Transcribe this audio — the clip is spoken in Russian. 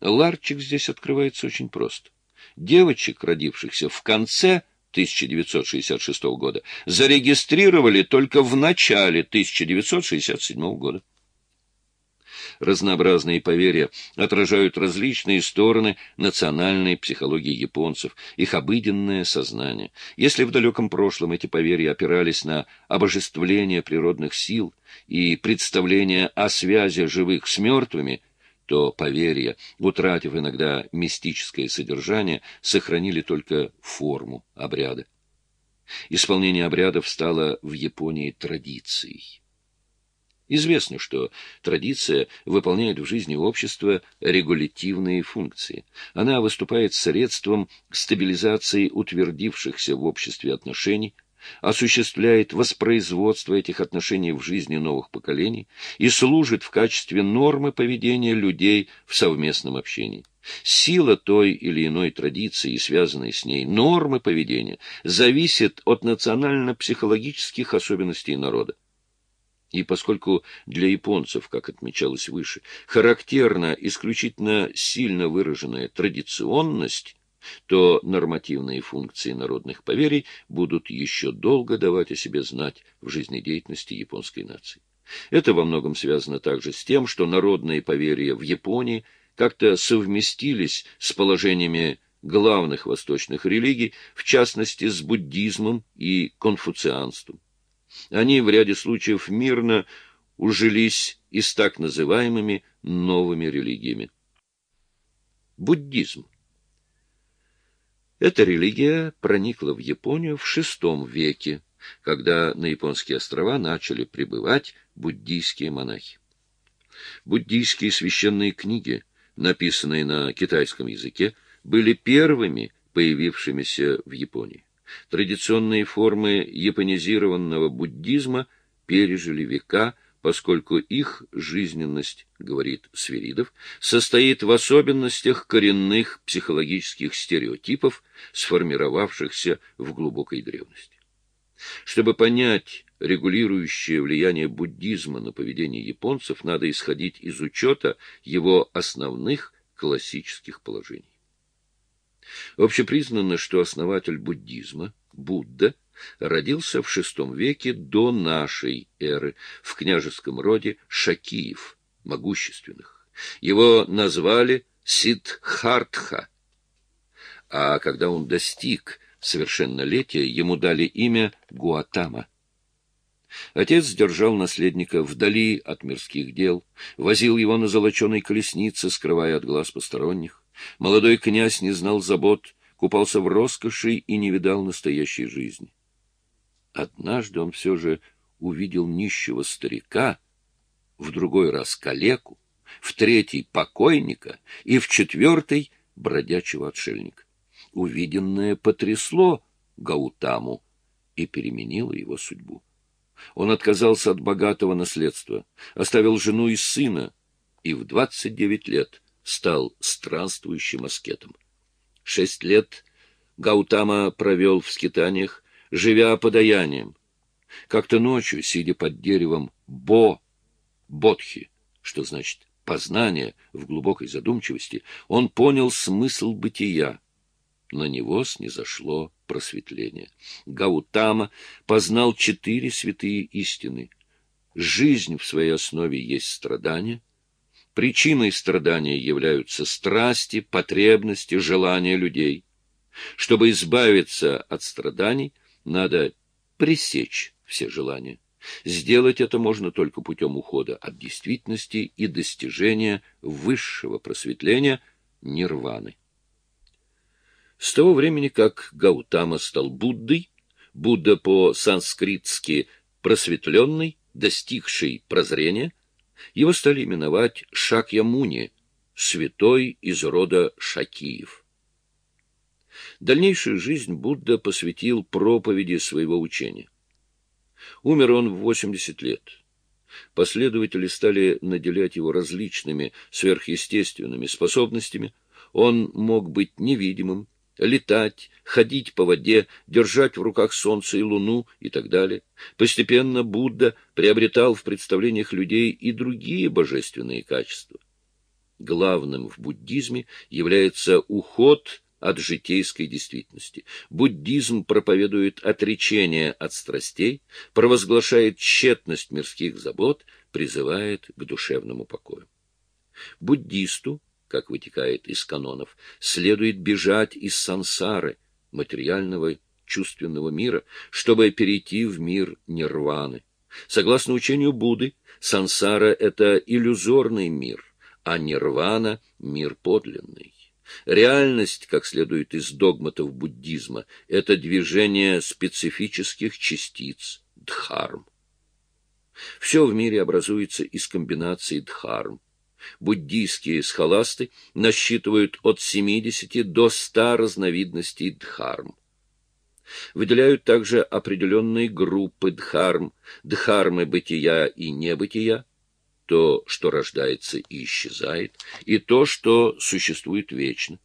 Ларчик здесь открывается очень просто. Девочек, родившихся в конце 1966 года, зарегистрировали только в начале 1967 года. Разнообразные поверья отражают различные стороны национальной психологии японцев, их обыденное сознание. Если в далеком прошлом эти поверья опирались на обожествление природных сил и представление о связи живых с мертвыми, то поверья, утратив иногда мистическое содержание, сохранили только форму обряда. Исполнение обрядов стало в Японии традицией. Известно, что традиция выполняет в жизни общества регулятивные функции. Она выступает средством стабилизации утвердившихся в обществе отношений, осуществляет воспроизводство этих отношений в жизни новых поколений и служит в качестве нормы поведения людей в совместном общении. Сила той или иной традиции и связанной с ней нормы поведения зависит от национально-психологических особенностей народа. И поскольку для японцев, как отмечалось выше, характерна исключительно сильно выраженная традиционность, то нормативные функции народных поверий будут еще долго давать о себе знать в жизнедеятельности японской нации. Это во многом связано также с тем, что народные поверья в Японии как-то совместились с положениями главных восточных религий, в частности с буддизмом и конфуцианством. Они в ряде случаев мирно ужились и с так называемыми новыми религиями. Буддизм. Эта религия проникла в Японию в VI веке, когда на японские острова начали прибывать буддийские монахи. Буддийские священные книги, написанные на китайском языке, были первыми появившимися в Японии. Традиционные формы японизированного буддизма пережили века, поскольку их жизненность, говорит Свиридов, состоит в особенностях коренных психологических стереотипов, сформировавшихся в глубокой древности. Чтобы понять регулирующее влияние буддизма на поведение японцев, надо исходить из учета его основных классических положений. Общепризнано, что основатель буддизма, Будда, родился в VI веке до нашей эры в княжеском роде Шакиев, могущественных. Его назвали Сиддхартха, а когда он достиг совершеннолетия, ему дали имя Гуатама. Отец держал наследника вдали от мирских дел, возил его на золоченой колеснице, скрывая от глаз посторонних. Молодой князь не знал забот, купался в роскоши и не видал настоящей жизни. Однажды он все же увидел нищего старика, в другой раз калеку, в третий — покойника и в четвертый — бродячего отшельника. Увиденное потрясло Гаутаму и переменило его судьбу. Он отказался от богатого наследства, оставил жену и сына, и в двадцать девять лет — стал странствующим аскетом. Шесть лет Гаутама провел в скитаниях, живя подаянием. Как-то ночью, сидя под деревом Бо, Бодхи, что значит познание в глубокой задумчивости, он понял смысл бытия. На него снизошло просветление. Гаутама познал четыре святые истины. Жизнь в своей основе есть страдание — Причиной страдания являются страсти, потребности, желания людей. Чтобы избавиться от страданий, надо пресечь все желания. Сделать это можно только путем ухода от действительности и достижения высшего просветления нирваны. С того времени, как Гаутама стал Буддой, Будда по-санскритски просветленный, достигший прозрения, его стали именовать Шакьямуни, святой из рода Шакиев. Дальнейшую жизнь Будда посвятил проповеди своего учения. Умер он в 80 лет. Последователи стали наделять его различными сверхъестественными способностями. Он мог быть невидимым, летать, ходить по воде, держать в руках солнце и луну и так далее. Постепенно Будда приобретал в представлениях людей и другие божественные качества. Главным в буддизме является уход от житейской действительности. Буддизм проповедует отречение от страстей, провозглашает тщетность мирских забот, призывает к душевному покою. Буддисту, как вытекает из канонов, следует бежать из сансары, материального чувственного мира, чтобы перейти в мир нирваны. Согласно учению Будды, сансара — это иллюзорный мир, а нирвана — мир подлинный. Реальность, как следует из догматов буддизма, это движение специфических частиц дхарм. Все в мире образуется из комбинаций дхарм. Буддийские схоласты насчитывают от 70 до 100 разновидностей дхарм. Выделяют также определенные группы дхарм, дхармы бытия и небытия, то, что рождается и исчезает, и то, что существует вечно.